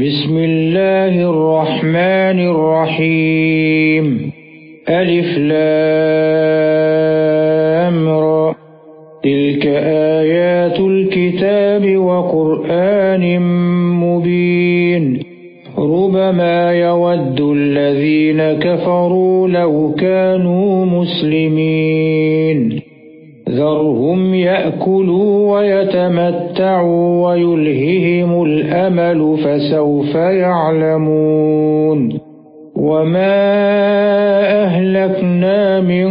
بسم الله الرحمن الرحيم. ألف لام را. تلك آيات الكتاب وقرآن مبين. ربما يود الذين كفروا لو كانوا مسلمين. ذَرْهُمْ يَأْكُلُوا وَيَتَمَتَّعُوا وَيُلْهِهِمُ الْأَمَلُ فَسَوْفَ يَعْلَمُونَ. وَمَا أَهْلَكْنَا مِنْ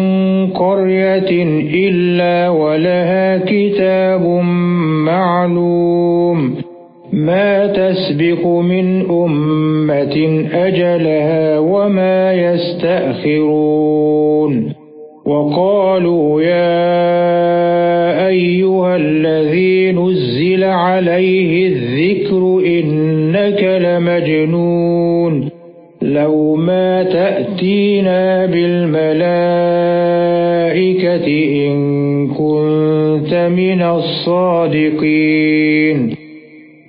قَرْيَةٍ إِلَّا وَلَهَا كِتَابٌ مَعْلُومٌ. مَا تَسْبِقُ مِنْ أُمَّةٍ أَجَلَهَا وَمَا يَسْتَأْخِرُونَ. وَقَالُوا يَا عَلَيْهِ الذِّكْرُ إِنَّكَ لَمَجْنُونٌ لَوْ مَا تَأْتِينَا بِالْمَلَائِكَةِ إِن كُنتَ مِنَ الصَّادِقِينَ.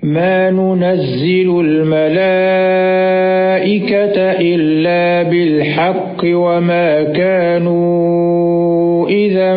مَا نُنَزِّلُ الْمَلَائِكَةَ إِلَّا بِالْحَقِّ وَمَا كَانُوا إِذًا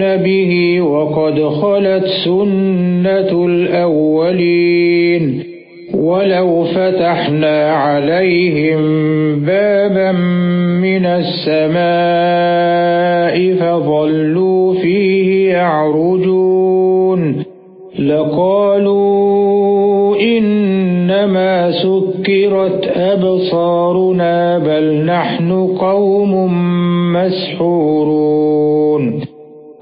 يُؤْمِنُونَ بِهِ وَقَدْ خَلَتْ سُنَّةُ الْأَوَّلِينَ وَلَوْ فَتَحْنَا عَلَيْهِمْ بَابًا مِنَ السَّمَاءِ فَظَلُّوا فِيهِ يَعْرُجُونَ لَقَالُوا إِنَّمَا سُكِّرَتْ أَبْصَارُنَا بَلْ نَحْنُ قَوْمٌ مَسْحُورُونَ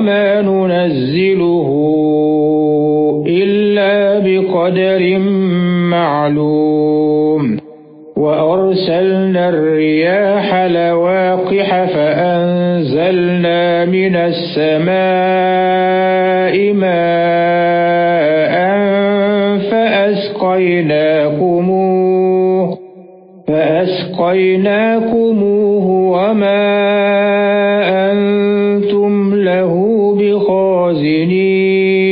وَمَا نُنَزِّلُهُ إِلَّا بِقَدَرٍ مَّعْلُومٍ. وَأَرْسَلْنَا الرِّيَاحَ لَوَاقِحَ فَأَنزَلْنَا مِنَ السَّمَاءِ مَاءً فَأَسْقَيْنَاكُمُوهُ فَأَسْقَيْنَاكُمُوهُ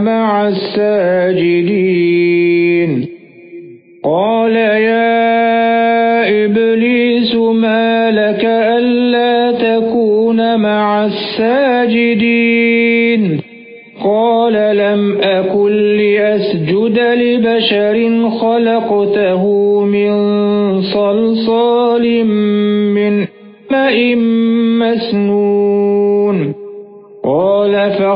مع الساجدين. قال يا إبليس ما لك ألا تكون مع الساجدين؟ قال لم أكن لأسجد لبشر خلقته من صلصال من ماء مسنون.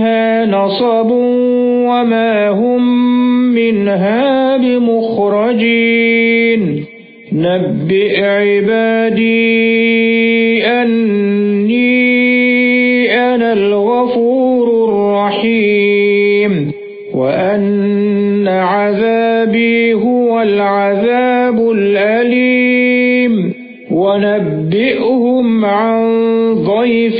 فيها نصب وما هم منها بمخرجين. نبئ عبادي أني أنا الغفور الرحيم. وأن عذابي هو العذاب الأليم. ونبئهم عن ضيف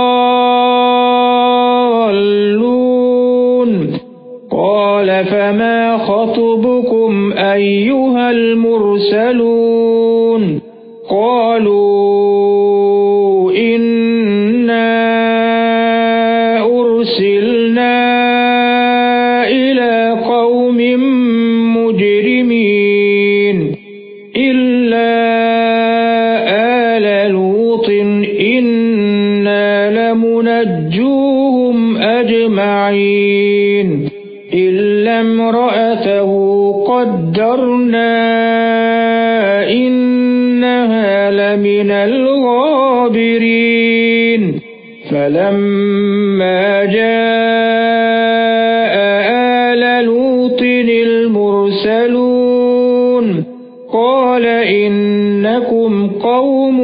أيها المرسلون قالوا إنا قدرنا إنها لمن الغابرين فلما جاء آل لوط المرسلون قال إنكم قوم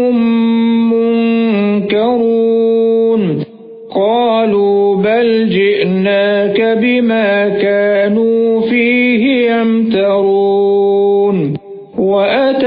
منكرون قالوا بل جئناك بما كانوا فيه يمترون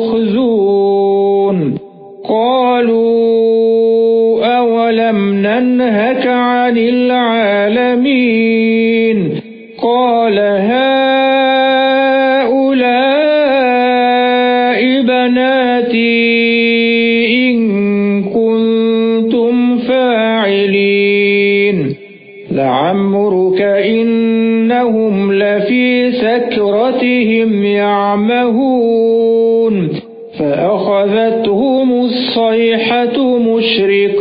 ولا تخزون قالوا أولم ننهك عن العالمين؟ قال هؤلاء بناتي إن كنتم فاعلين. لعمرك إنهم لفي سكرتهم يعمهون. فأخذتهم الصيحة مشرقين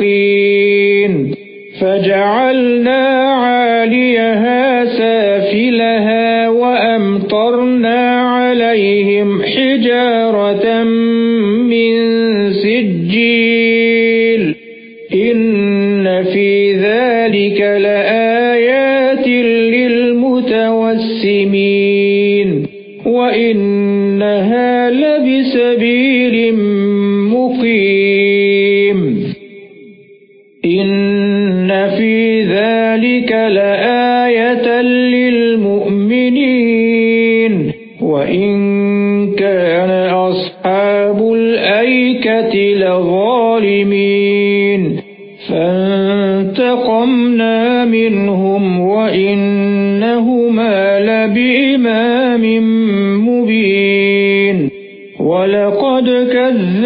we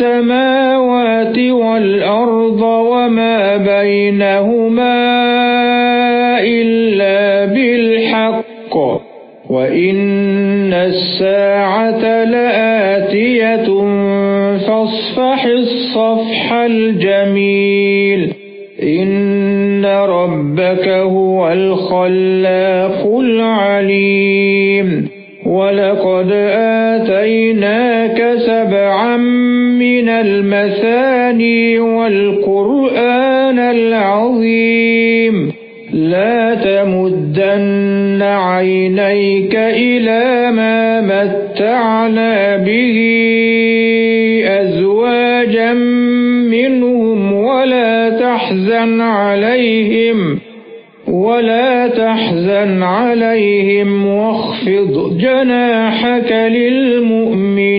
السماوات والأرض وما بينهما إلا بالحق وإن الساعة لآتية فاصفح الصفح الجميل. إن ربك هو الخلاق العليم. ولقد آتيناك من المثاني والقرآن العظيم. لا تمدن عينيك إلى ما متعنا به أزواجا منهم ولا تحزن عليهم ولا تحزن عليهم واخفض جناحك للمؤمنين.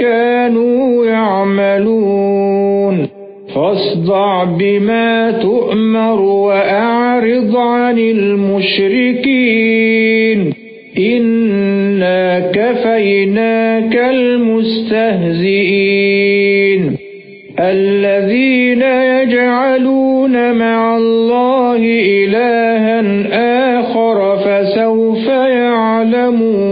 كانوا يعملون. فاصدع بما تؤمر وأعرض عن المشركين. إنا كفيناك المستهزئين. الذين يجعلون مع الله إلها آخر فسوف يعلمون.